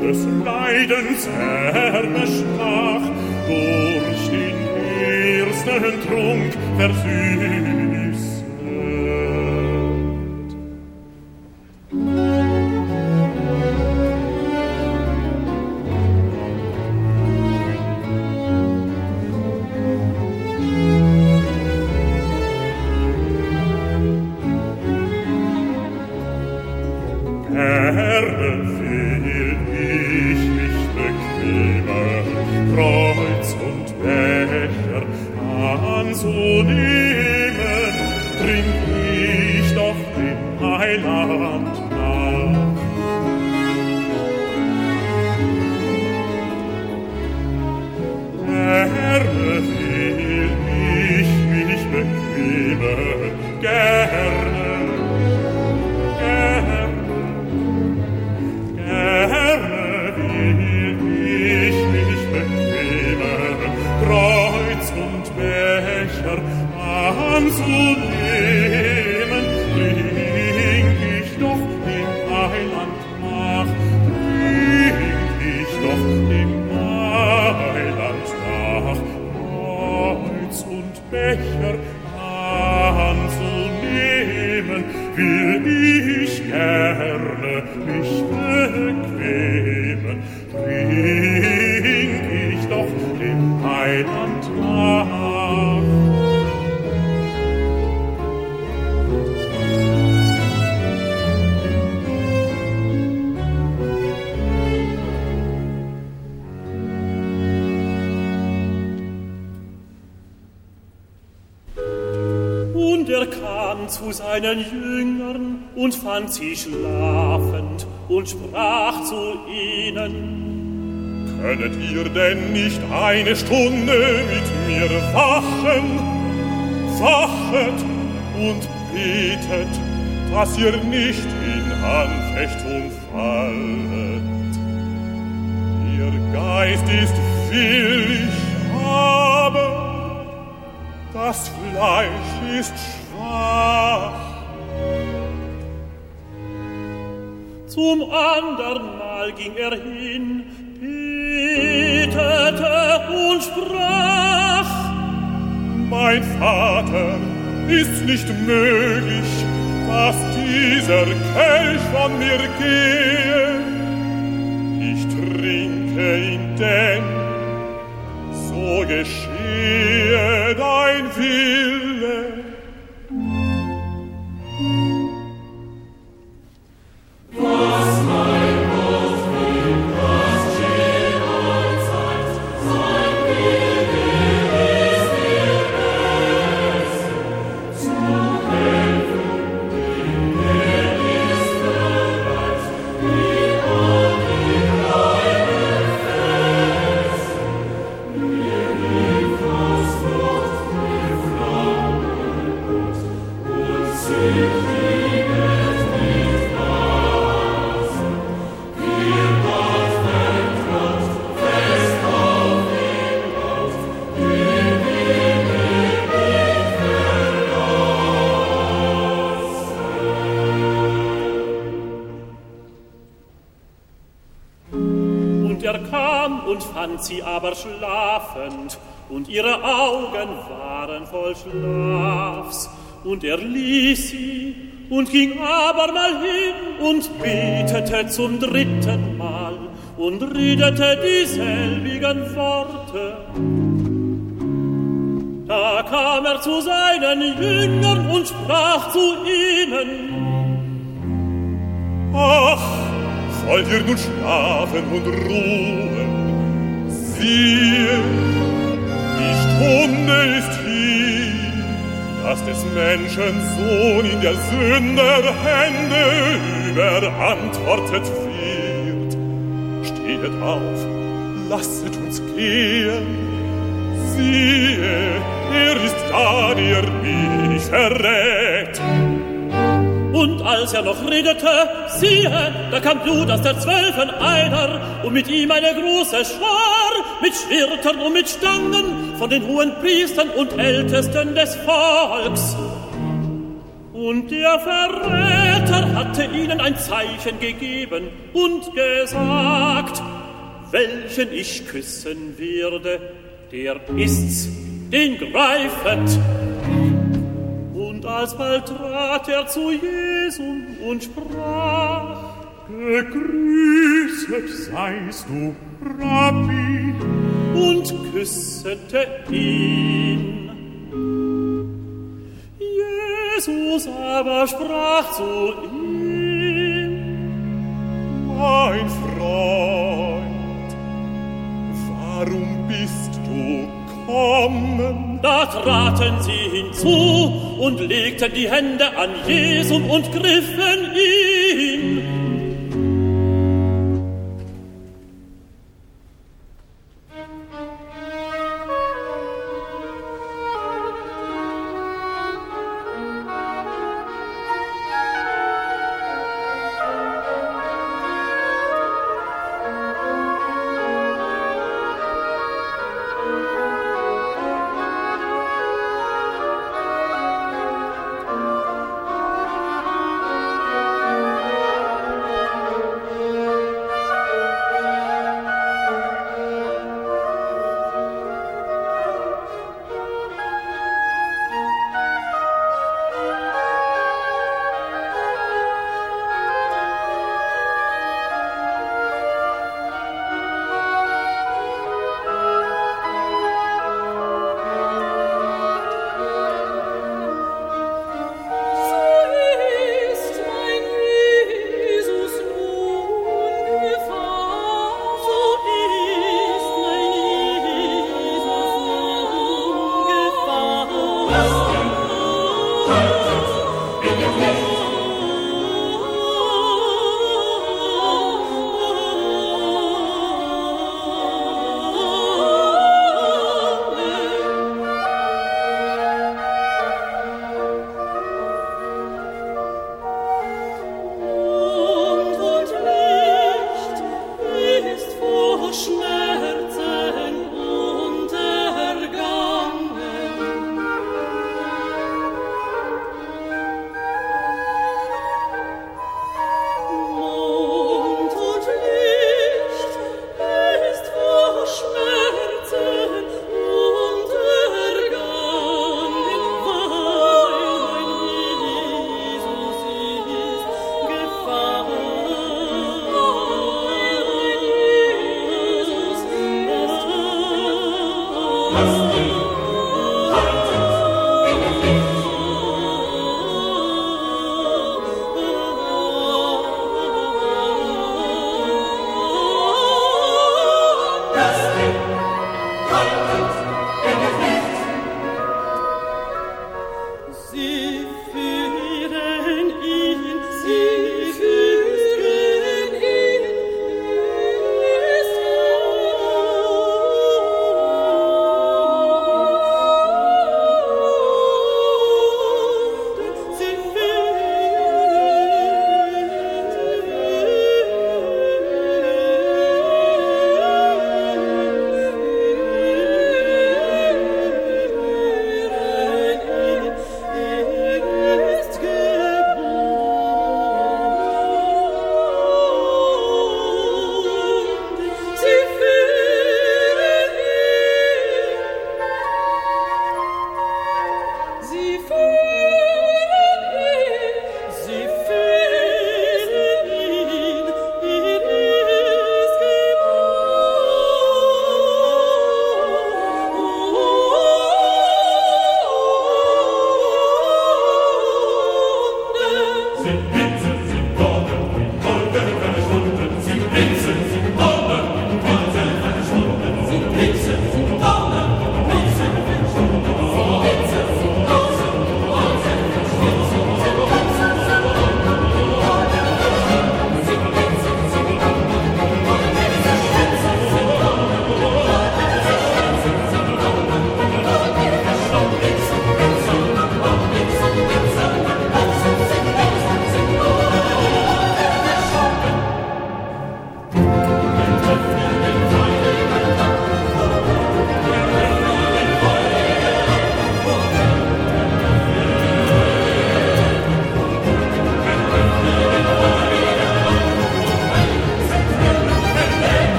des Leidens Herne sprach, durch den ersten Trunk versüßt. Seinen Jüngern und fand sie schlafend und sprach zu ihnen, Könnet ihr denn nicht eine Stunde mit mir wachen? Wachet und betet, dass ihr nicht in Anfechtung fallet. Ihr Geist ist willig, aber das Fleisch ist schwach. Zum andern Mal ging er hin, betete und sprach, Mein Vater, ist nicht möglich, dass dieser Kelch von mir gehe. Ich trinke ihn denn, so gehe dein Willen fand sie aber schlafend, und ihre Augen waren voll Schlafs. Und er ließ sie und ging abermal hin und betete zum dritten Mal und redete dieselbigen Worte. Da kam er zu seinen Jüngern und sprach zu ihnen, Ach, wollt ihr nun schlafen und ruhen? siehe, die Stunde ist hier, dass des Menschen Sohn in der Sünder Hände überantwortet wird. Stehet auf, lasset uns gehen. Siehe, er ist da, der mich verrät. Und als er noch redete, siehe, da kam Judas der Zwölfen einer und mit ihm eine große Schar mit Schwertern und mit Stangen von den hohen Priestern und Ältesten des Volks. Und der Verräter hatte ihnen ein Zeichen gegeben und gesagt, welchen ich küssen werde, der ist's, den greifet. Und alsbald trat er zu Jesum und sprach, Gegrüßet seist du, Rabbi, und küssete ihn. Jesus aber sprach zu ihm, Mein Freund, warum bist du kommen? Da traten sie hinzu und legten die Hände an Jesum und griffen ihn.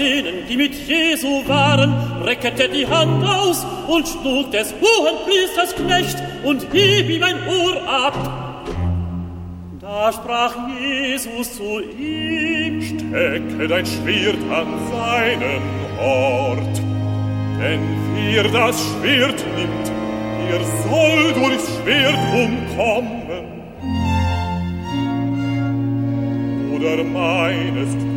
Denen, die mit Jesu waren, reckete die Hand aus und schlug des hohen Priesters Knecht und hieb ihm ein Ohr ab. Da sprach Jesus zu ihm, Stecke dein Schwert an seinen Ort, denn wer das Schwert nimmt, er soll durchs Schwert umkommen. Oder meinest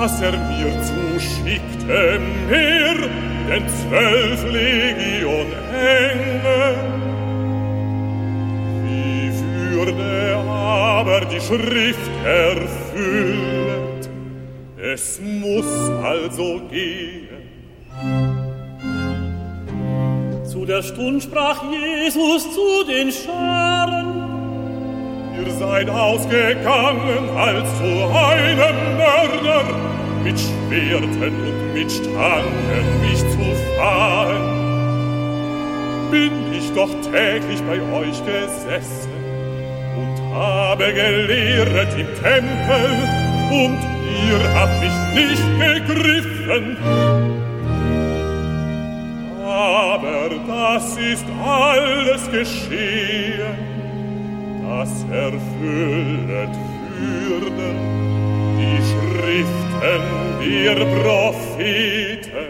dass er mir zuschickte mehr denn zwölf Legion Engel? Wie würde aber die Schrift erfüllt? Es muss also gehen. Zu der Stund sprach Jesus zu den Scharen, Ihr seid ausgegangen als zu einem Mörder, mit Schwerten und mit Stangen mich zu fahren. Bin ich doch täglich bei euch gesessen und habe gelehrt im Tempel, und ihr habt mich nicht begriffen. Aber das ist alles geschehen, das erfüllet würde die Schriften der Propheten.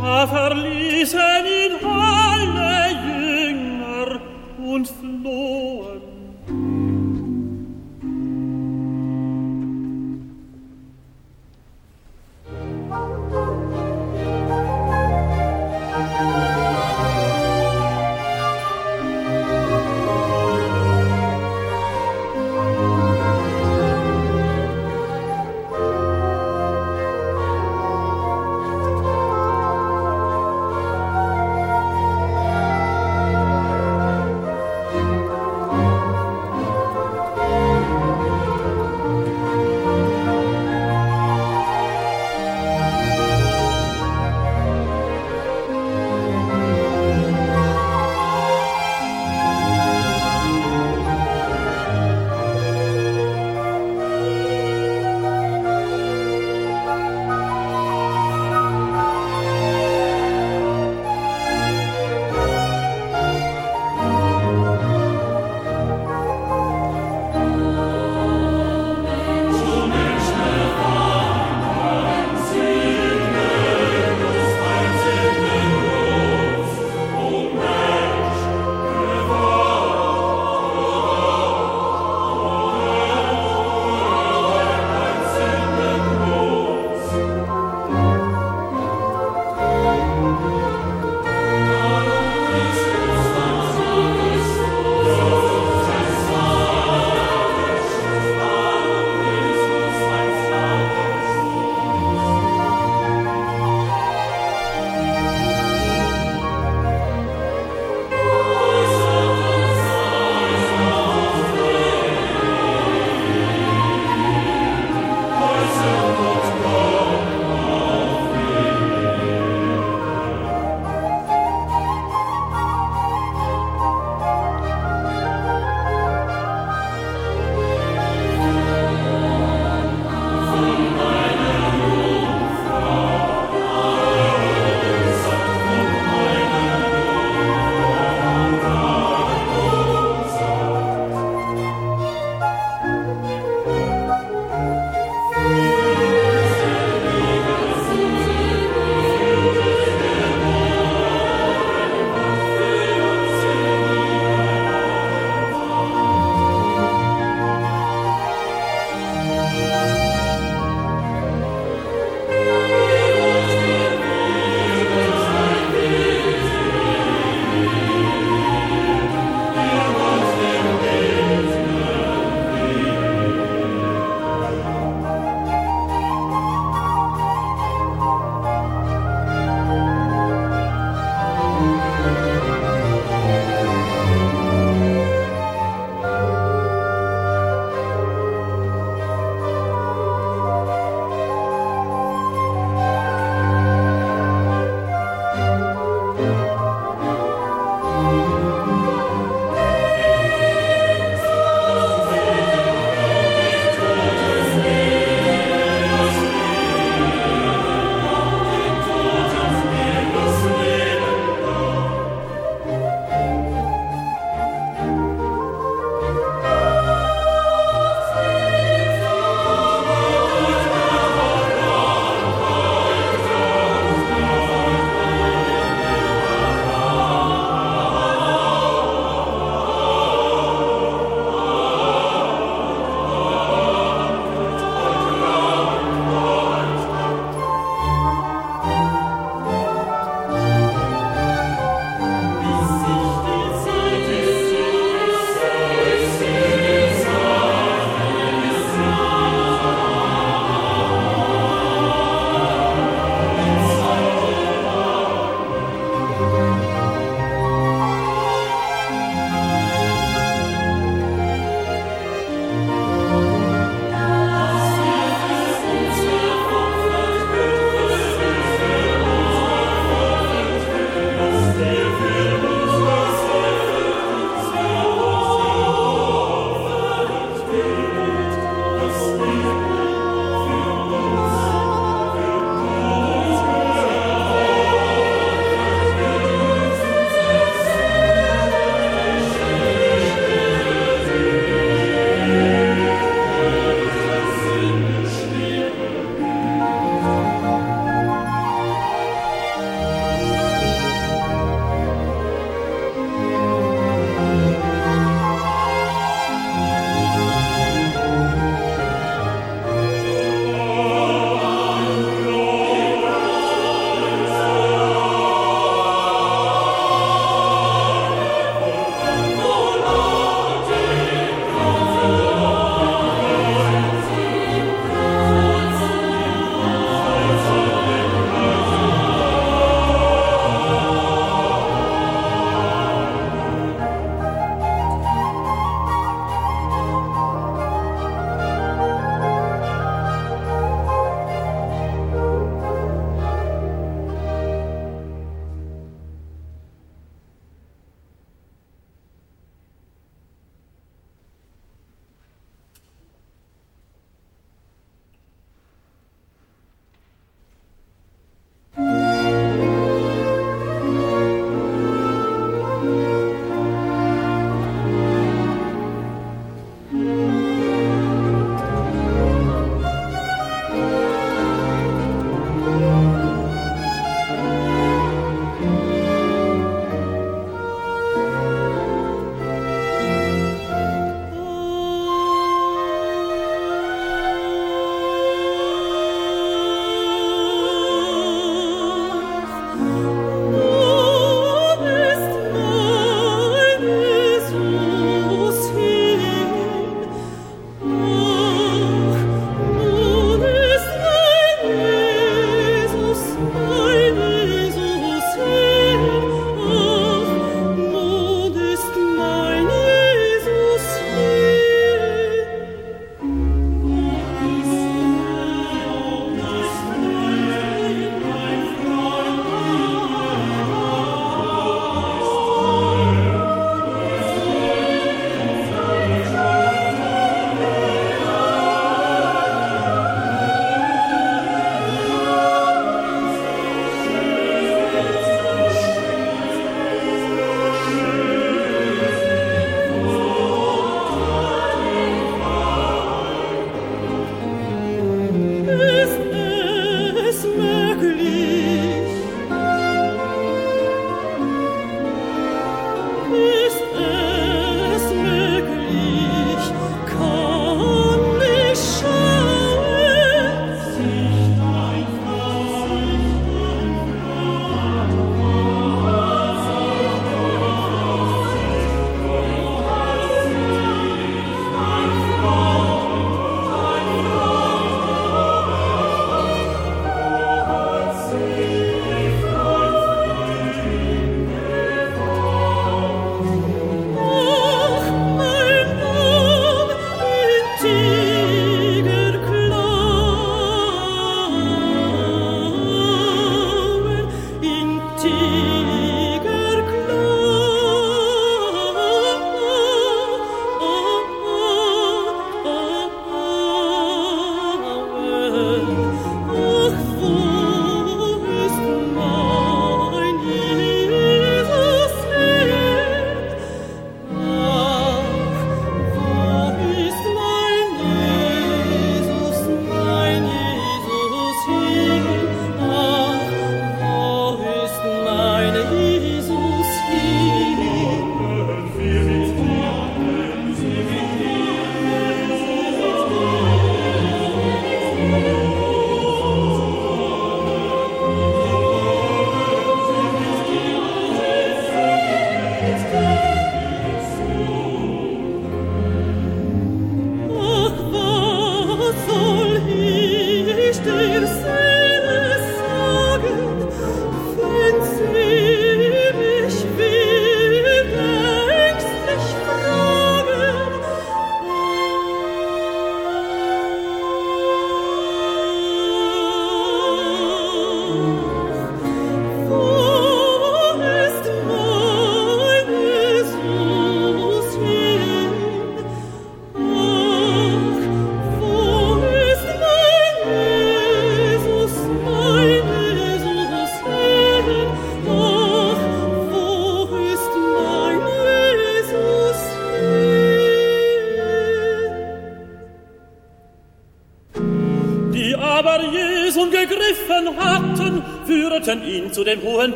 Da verließen ihn alle Jünger und flohen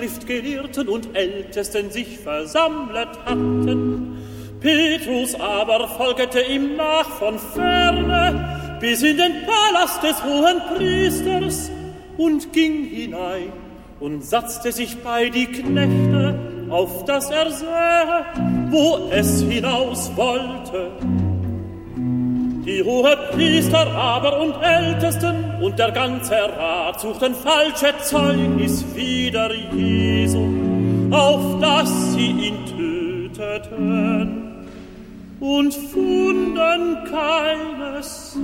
Schriftgelehrten und Ältesten sich versammelt hatten. Petrus aber folgete ihm nach von ferne bis in den Palast des hohen Priesters und ging hinein und satzte sich bei die Knechte, auf dass er sähe, wo es hinaus wollte. Die hohe Priester aber und Ältesten und der ganze Rat suchten falsche Zeugnis wider Jesu, auf dass sie ihn töteten und funden keines.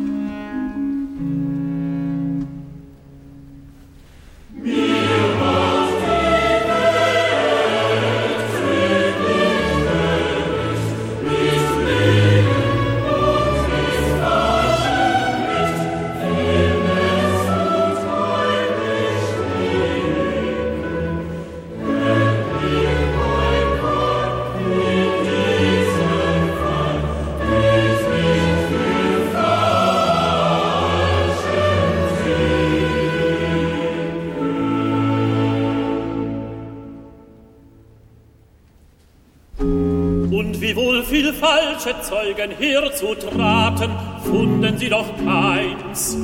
Zeugen herzutraten, funden sie doch keins.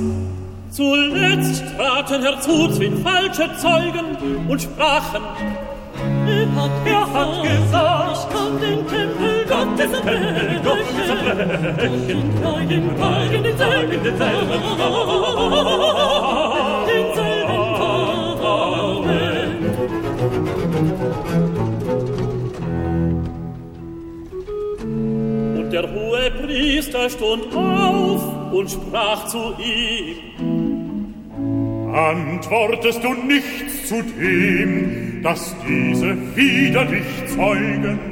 Zuletzt traten herzu zwei falsche Zeugen und sprachen, er hat, er hat gesagt, ich kann den Tempel Gottes erbrechen, Gottes erbrechen, und keinen Tag in denselben, denselben der hohe Priester stund auf und sprach zu ihm. Antwortest du nichts zu dem, dass diese wider dich zeugen?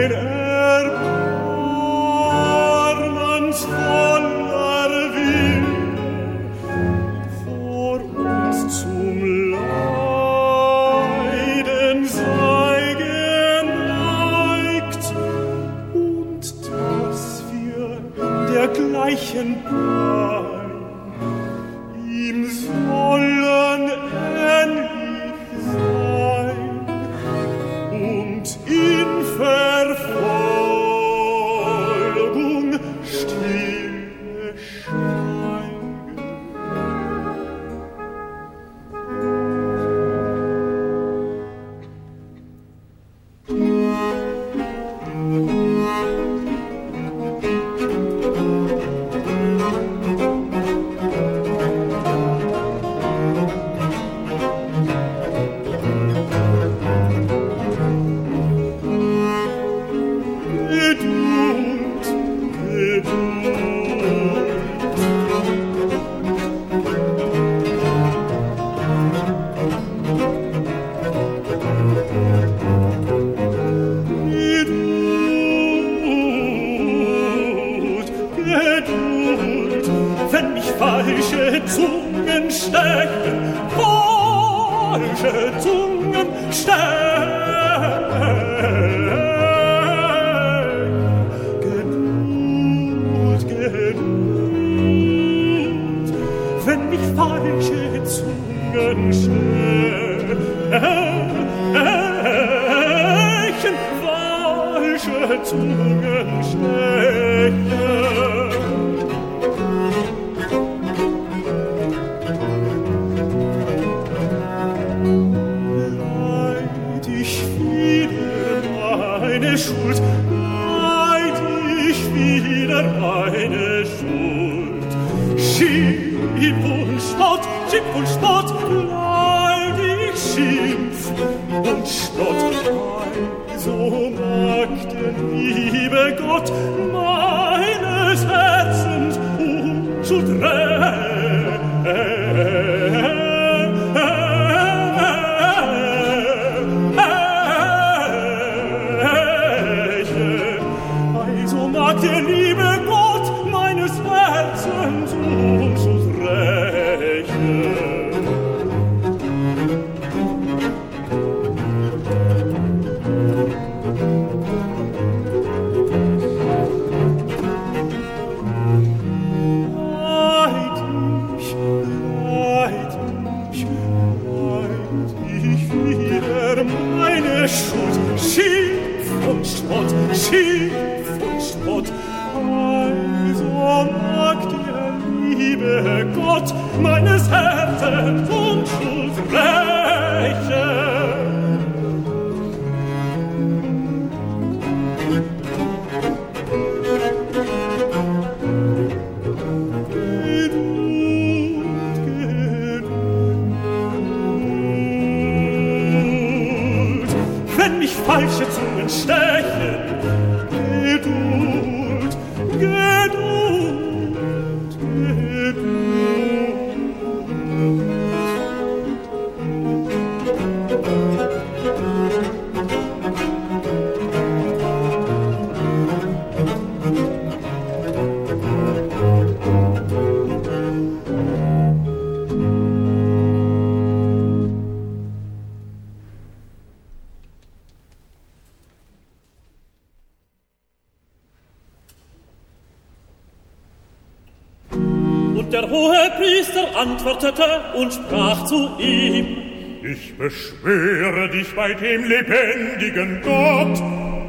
wenn mich äh, äh, falsche Zungen stechen, falsche Zungen stechen. Und Spott, leid ich Schimpf und Spott. So mag der liebe Gott meines wenn mich falsche Zungen stechen. Geduld, Geduld. Und sprach zu ihm, Ich beschwöre dich bei dem lebendigen Gott,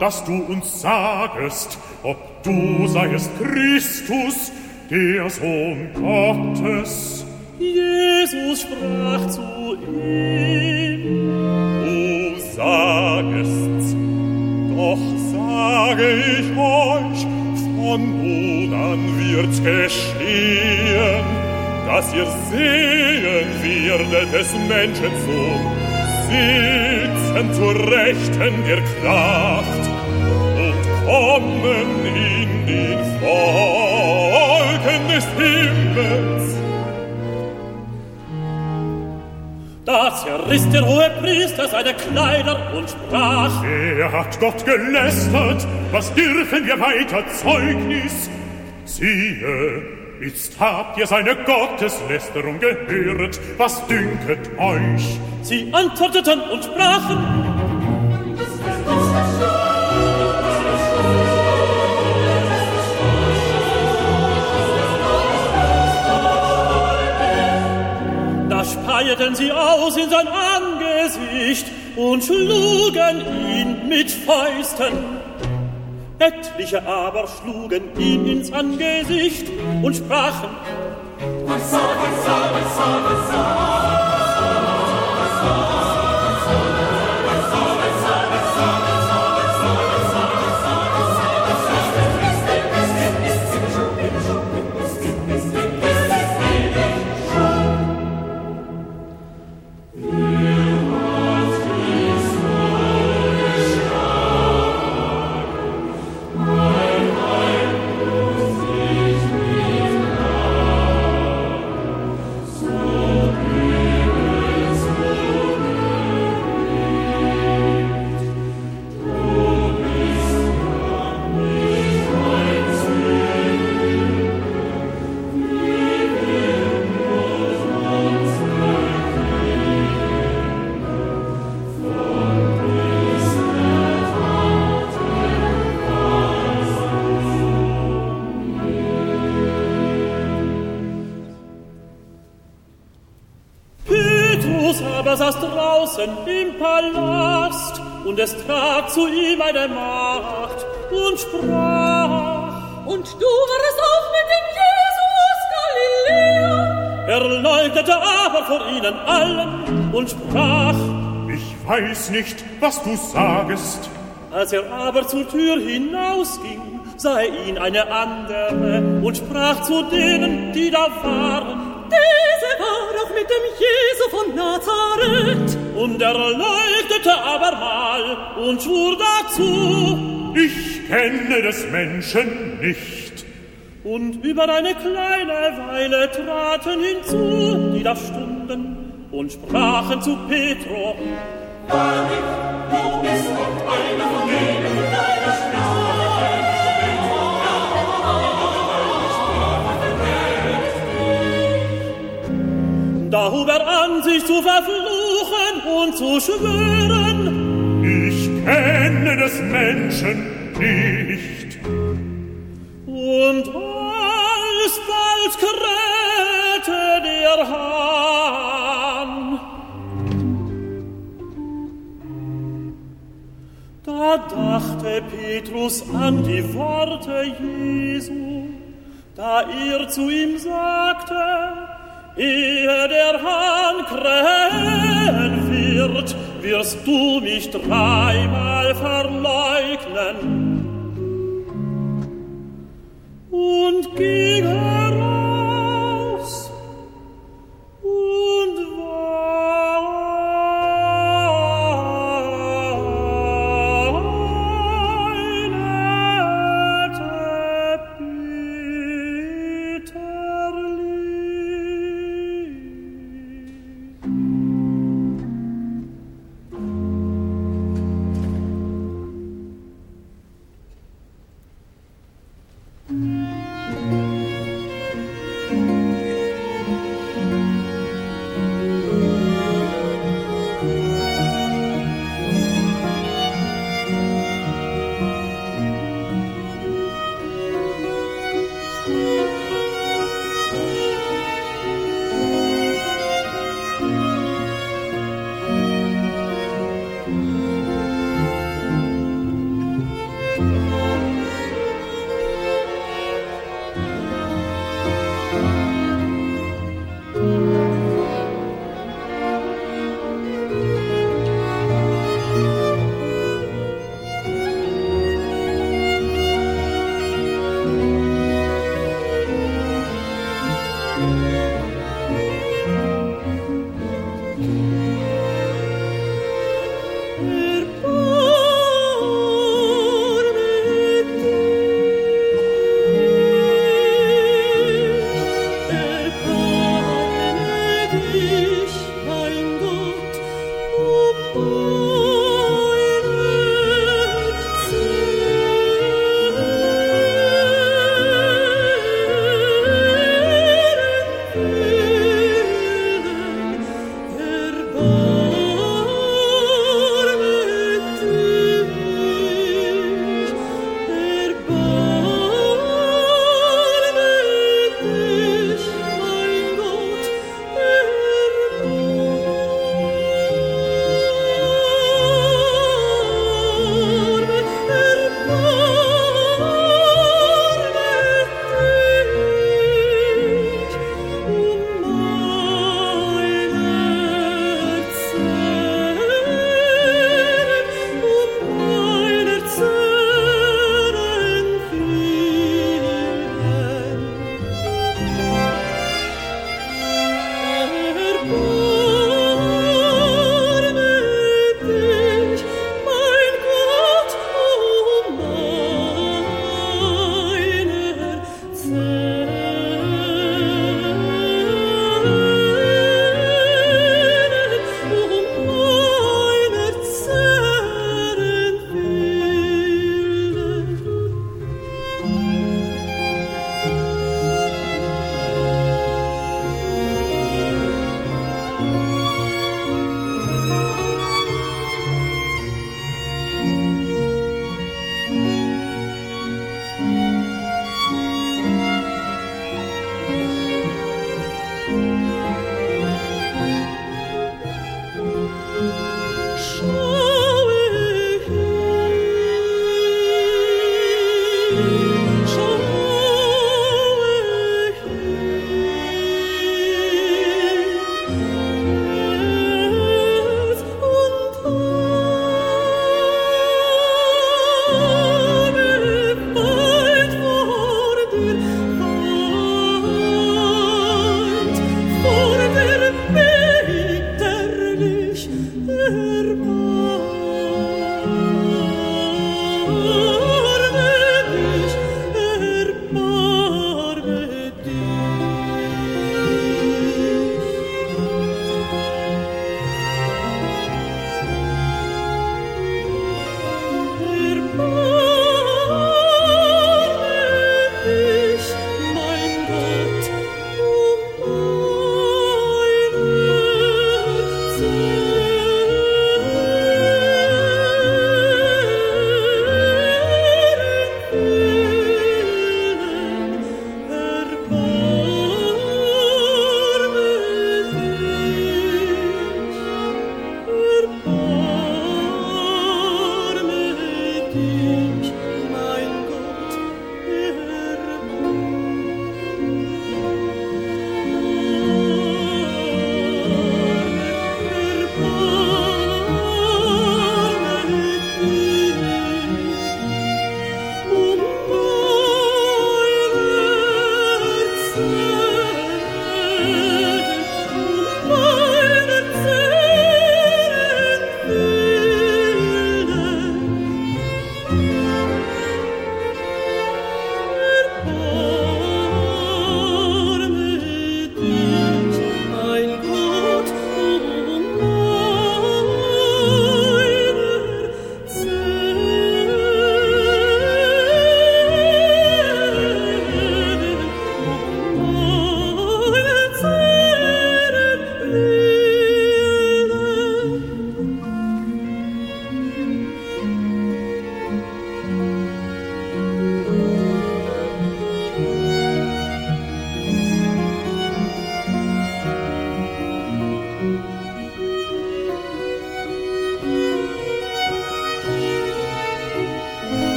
dass du uns sagest, ob du seiest Christus, der Sohn Gottes. Jesus sprach zu ihm, Du sagest's, doch sage ich euch, von nun an wird's geschehen, dass ihr sehen werdet des Menschen Sohn, sitzen zur Rechten der Kraft und kommen in den Wolken des Himmels. Da zerriss der hohe Priester seine Kleider und sprach, Er hat Gott gelästert, was dürfen wir weiter Zeugnis? Siehe, Jetzt habt ihr seine Gotteslästerung gehört, was dünket euch? Sie antworteten und sprachen, Da speierten sie aus in sein Angesicht und schlugen ihn mit Fäusten. Etliche aber schlugen ihm ins Angesicht und sprachen, Was soll, was soll, was soll, was soll? Draußen im Palast, und es trat zu ihm eine Macht und sprach, Und du warst auch mit dem Jesus Galiläer. er leugnete aber vor ihnen allen und sprach, Ich weiß nicht, was du sagest. Als er aber zur Tür hinausging, sah er ihn eine andere und sprach zu denen, die da waren. Diese war auch mit dem Jesu von Nazareth. Und er leuchtete abermal und schwur dazu. Ich kenne des Menschen nicht. Und über eine kleine Weile traten hinzu, die da stunden, und sprachen zu Petro. Da hub er an, sich zu verfluchen und zu schwören, Ich kenne des Menschen nicht. Und alsbald krähte der Hahn. Da dachte Petrus an die Worte Jesu, da er zu ihm sagte, ehe der Hahn krähen wird, wirst du mich dreimal verleugnen. Und ging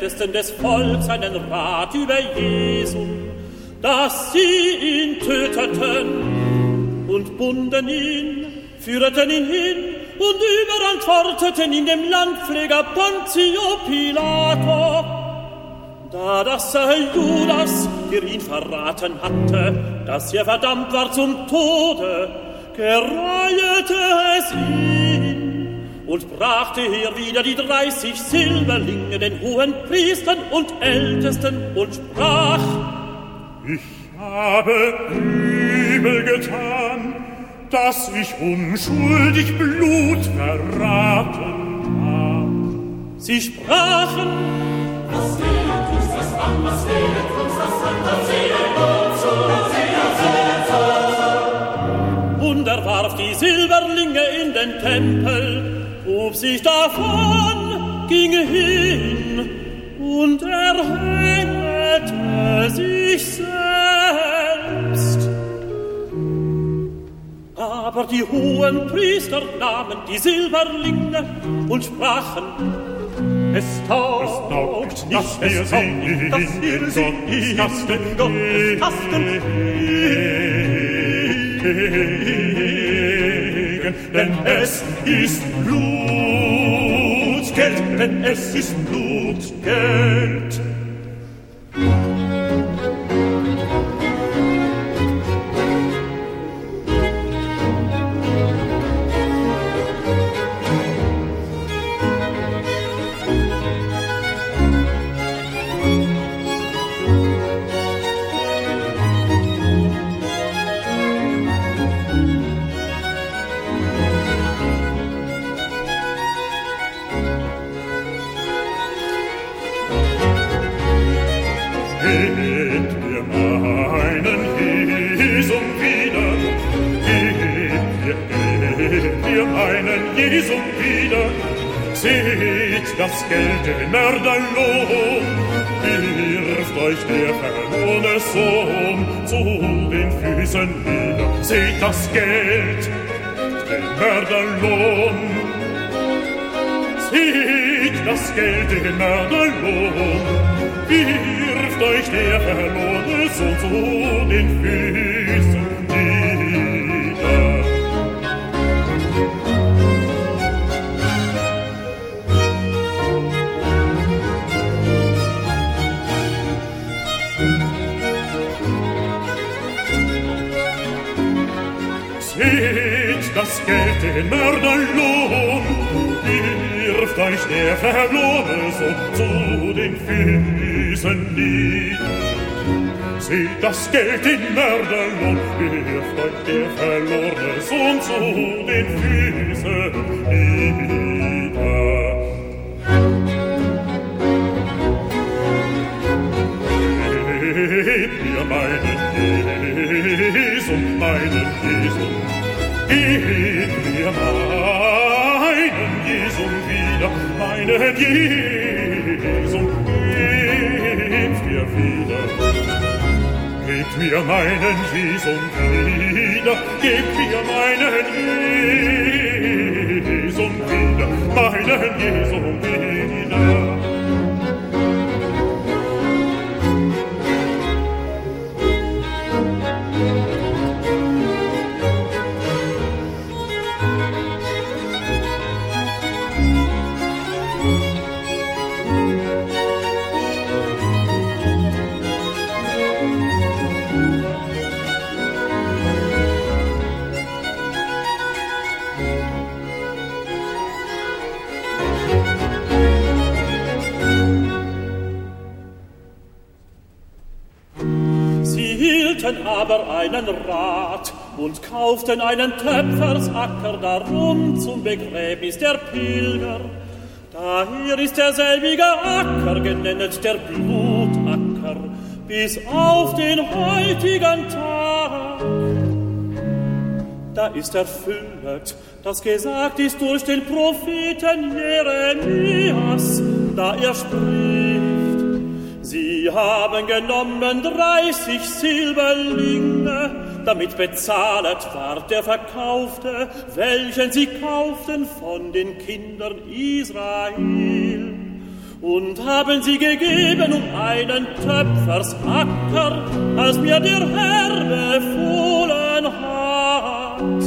Ältesten des Volks einen Rat über Jesum, dass sie ihn töteten und bunden ihn, führten ihn hin und überantworteten ihn dem Landpfleger Pontio Pilato. Da das Judas, der ihn verraten hatte, dass er verdammt war zum Tode, gereiete es ihn brachte hier wieder die dreißig Silberlinge den hohen Priestern und Ältesten und sprach, Ich habe übel getan, dass ich unschuldig Blut verraten hab. Sie sprachen, Was fehlt uns das Band, was fehlt uns das Band, das fehlt uns zu und er warf die Silberlinge in den Tempel, sich davon, ging hin und erhängte sich selbst. Aber die hohen Priester nahmen die Silberlinge und sprachen, es taugt, nicht, dass wir es sie taugt nicht, dass wir sie in Gottes Gottes Kasten legen, denn es ist Blutgeld, denn es ist Blutgeld. der verlorene Sohn zu den Füßen nieder. Seht das Geld, den Mörderlohn. Seht das Geld, den Mörderlohn. Wirft euch der verlorene Sohn zu den Füßen den Mörderlohn, wirft euch der verlorene Sohn zu den Füßen nieder. Seht das Geld den Mörderlohn, wirft euch der verlorene Sohn zu den Füßen nieder. Gebt mir meinen Jesum, meinen Jesum. Gebt mir meinen Jesum wieder, meinen Jesum. Gebt mir wieder. Gebt mir meinen Jesum wieder, gebt mir meinen Jesum wieder, meinen Jesum wieder. Kauften einen Töpfersacker darum zum Begräbnis der Pilger. Daher ist derselbige Acker genennet der Blutacker bis auf den heutigen Tag. Da ist erfüllt, das gesagt ist durch den Propheten Jeremias, da er spricht, Sie haben genommen dreißig Silberlinge, damit bezahlet ward der Verkaufte, welchen sie kauften von den Kindern Israel. und haben sie gegeben um einen Töpfersacker, als mir der Herr befohlen hat.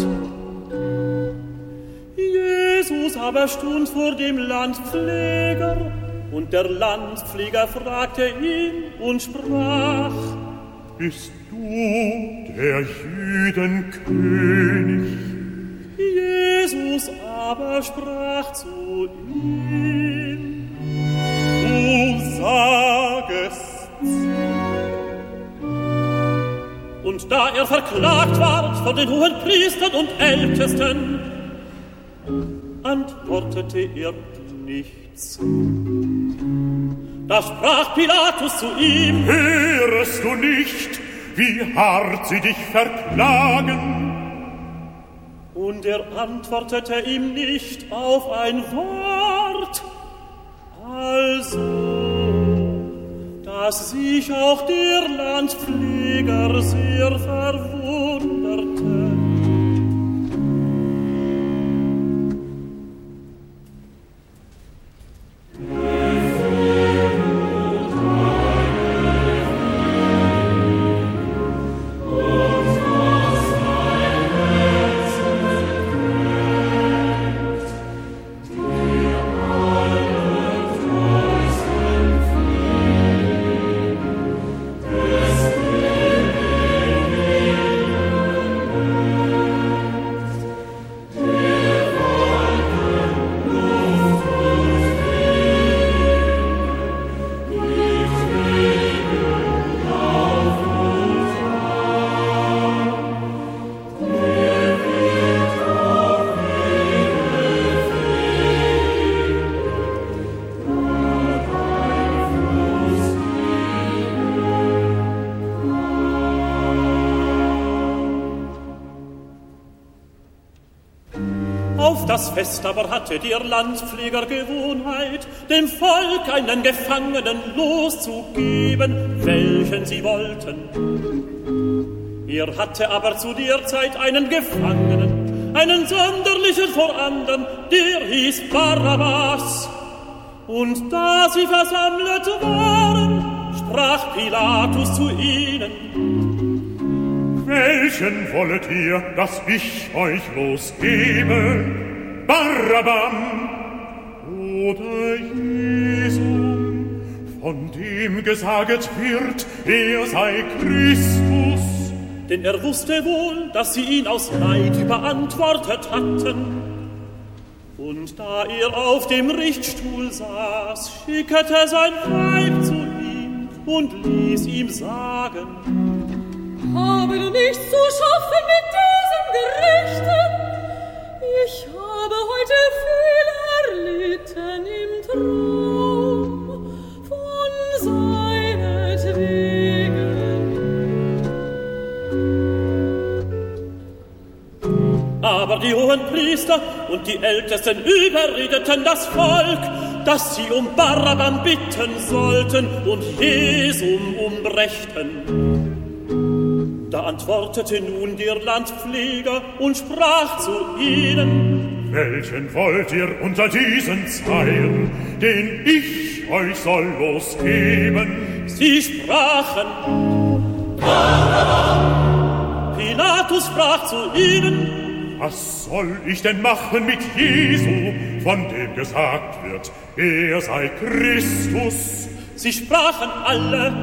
Jesus aber stund vor dem Landpfleger, und der Landpfleger fragte ihn und sprach, Bist der Jüdenkönig? Jesus aber sprach zu ihm, Du sagest's. Und da er verklagt ward von den hohen Priestern und Ältesten, antwortete er nichts. Da sprach Pilatus zu ihm, Hörest du nicht, wie hart sie dich verklagen? und er antwortete ihm nicht auf ein Wort. Also, dass sich auch der Landpfleger sehr verwunderte. Das Fest aber hatte der Landpfleger Gewohnheit, dem Volk einen Gefangenen loszugeben, welchen sie wollten. Er hatte aber zu der Zeit einen Gefangenen, einen sonderlichen vor andern, der hieß Barabbas. Und da sie versammelt waren, sprach Pilatus zu ihnen, Welchen wollet ihr, dass ich euch losgebe? Barabbam oder Jesum, von dem gesaget wird, er sei Christus? denn er wusste wohl, dass sie ihn aus Neid überantwortet hatten. Und da er auf dem Richtstuhl saß, schickete sein Weib zu ihm und ließ ihm sagen, Habe du nichts zu schaffen Aber die hohen Priester und die Ältesten überredeten das Volk, dass sie um Barabbam bitten sollten und Jesum umbrächten. Da antwortete nun der Landpfleger und sprach zu ihnen, Welchen wollt ihr unter diesen Zeilen, den ich euch soll losgeben? Sie sprachen, Pilatus sprach zu ihnen, Was soll ich denn machen mit Jesu, von dem gesagt wird, er sei Christus? sie sprachen alle,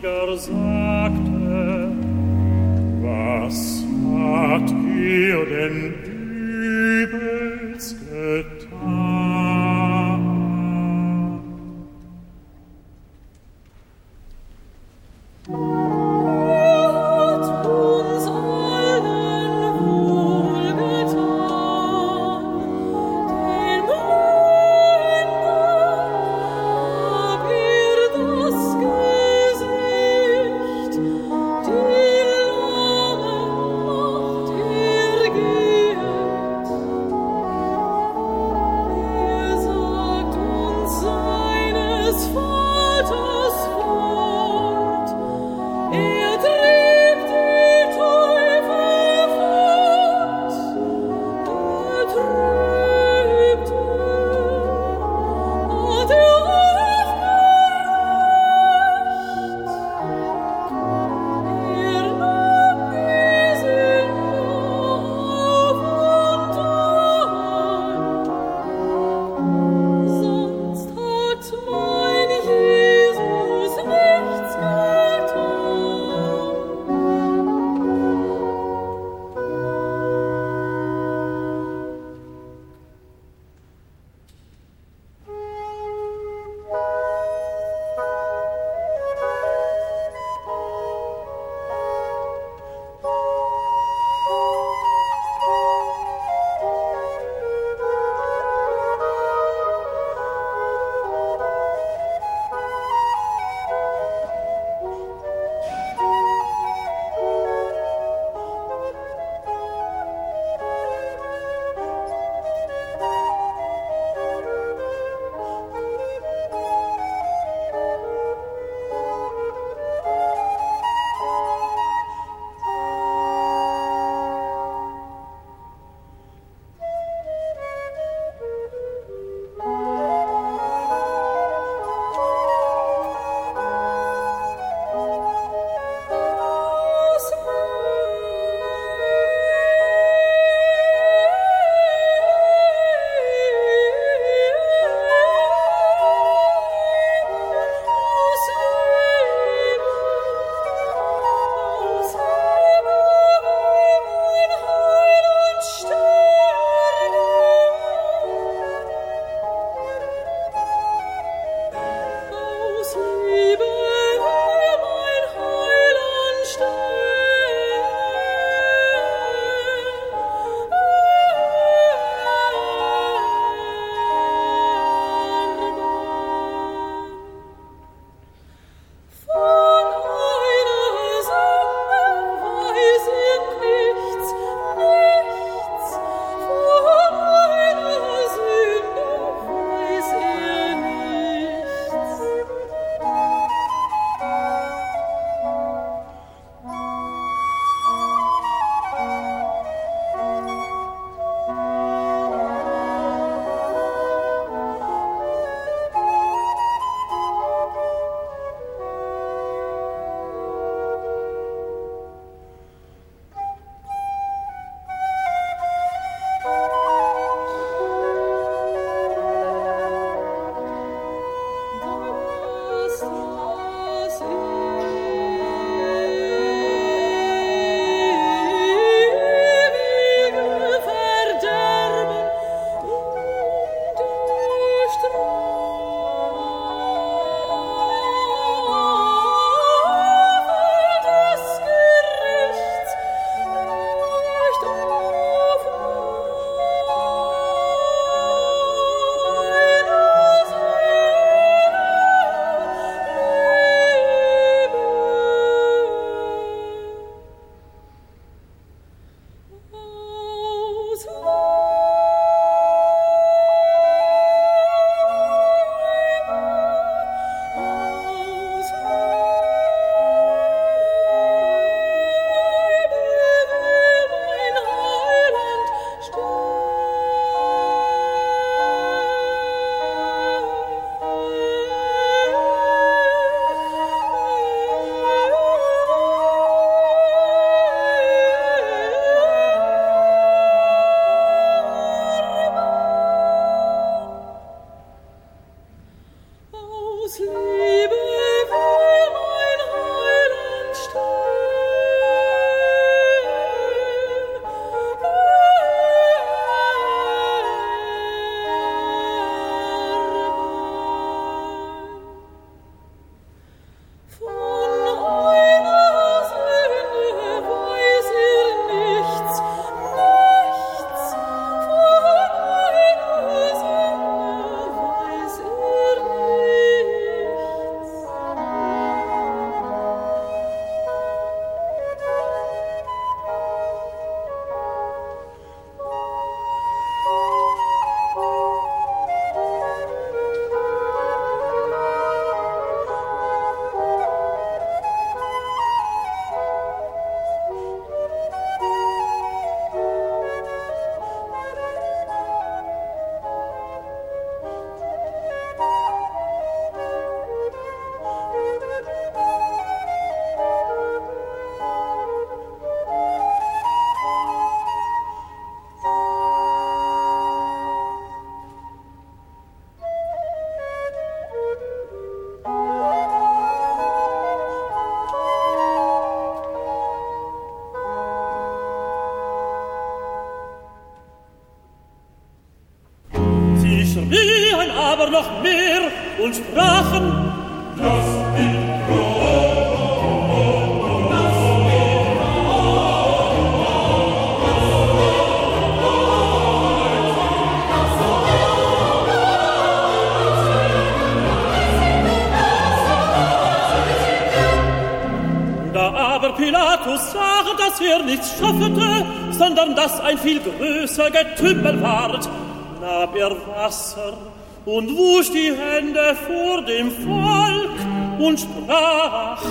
Prediger sagte, Was hat ihr denn übels getan? Getümmel ward, nahm er Wasser und wusch die Hände vor dem Volk und sprach,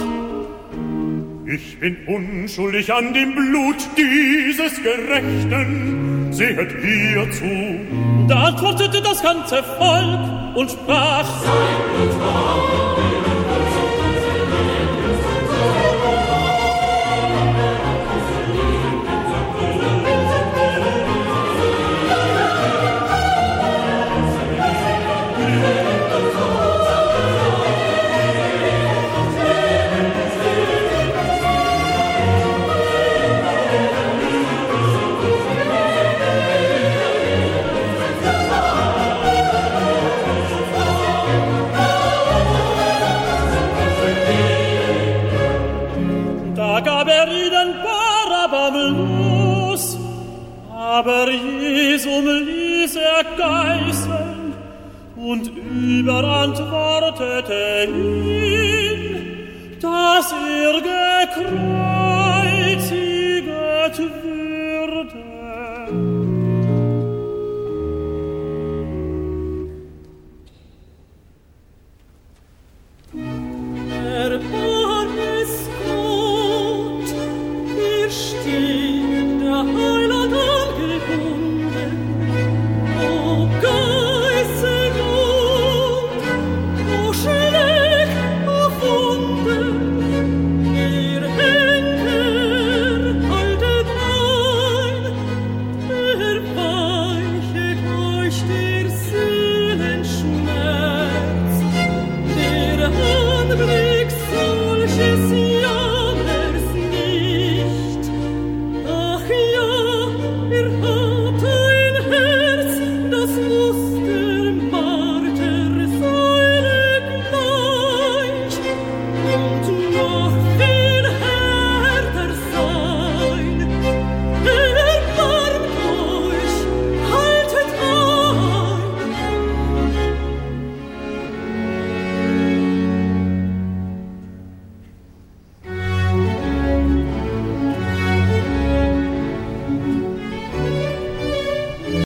Ich bin unschuldig an dem Blut dieses Gerechten, sehet ihr zu. Da antwortete das ganze Volk und sprach, Sein